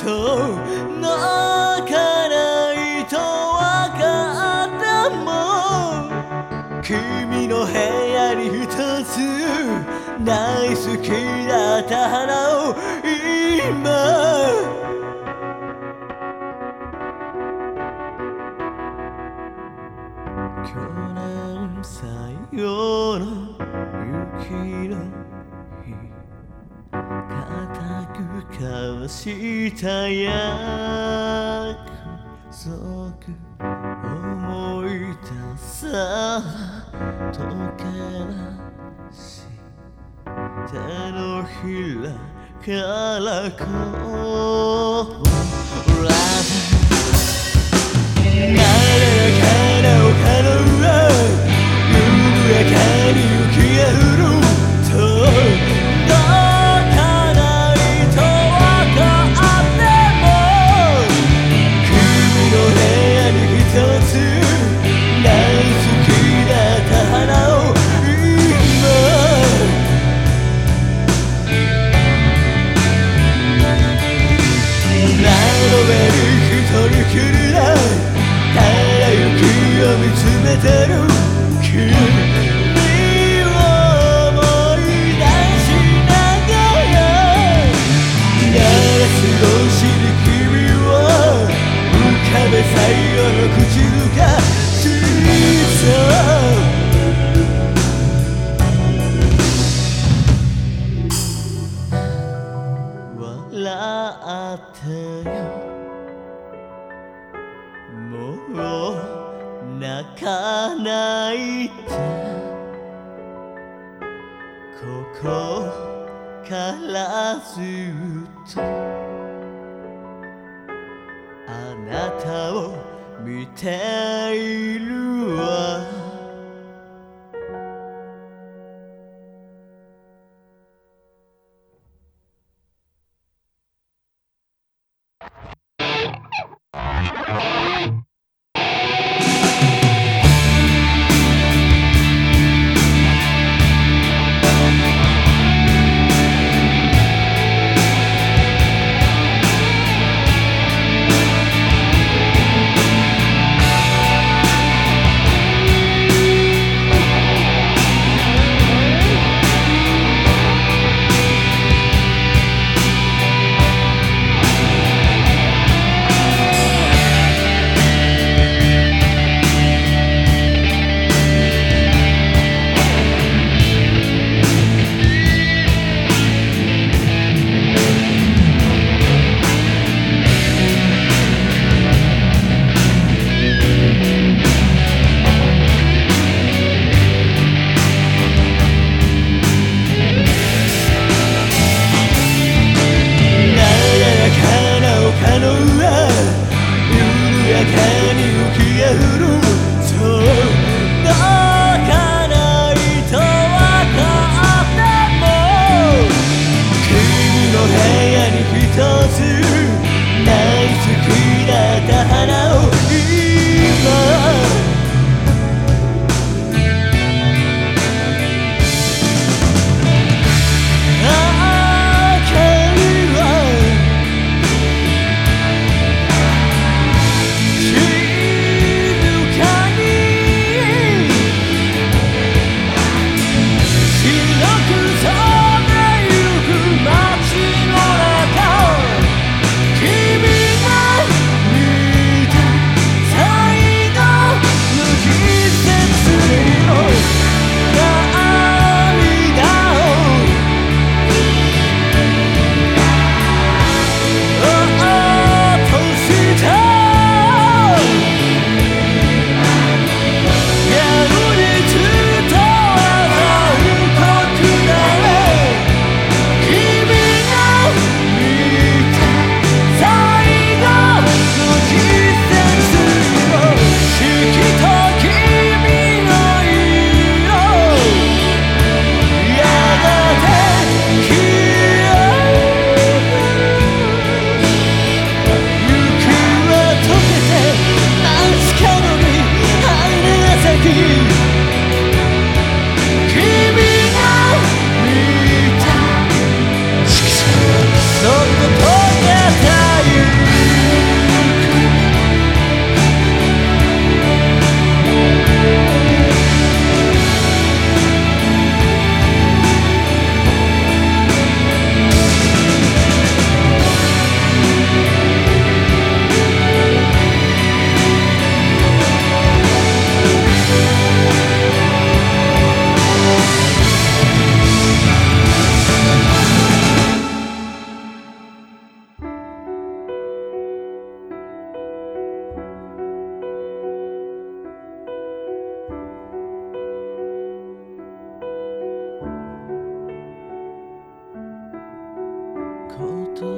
と泣かないとわかったもん君の部屋に二つ大好きだった花を今去年最後の雪の交わした約束思い出さ溶け出し手のひらからこうら誰かなおかの裏緩やかに雪が降るを見つめてる君を思い出しながらガラス越しに君を浮かべ最後の口づかしそ泣かないで。ここからずっとあなたを見ているわ。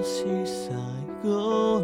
西塞鸥。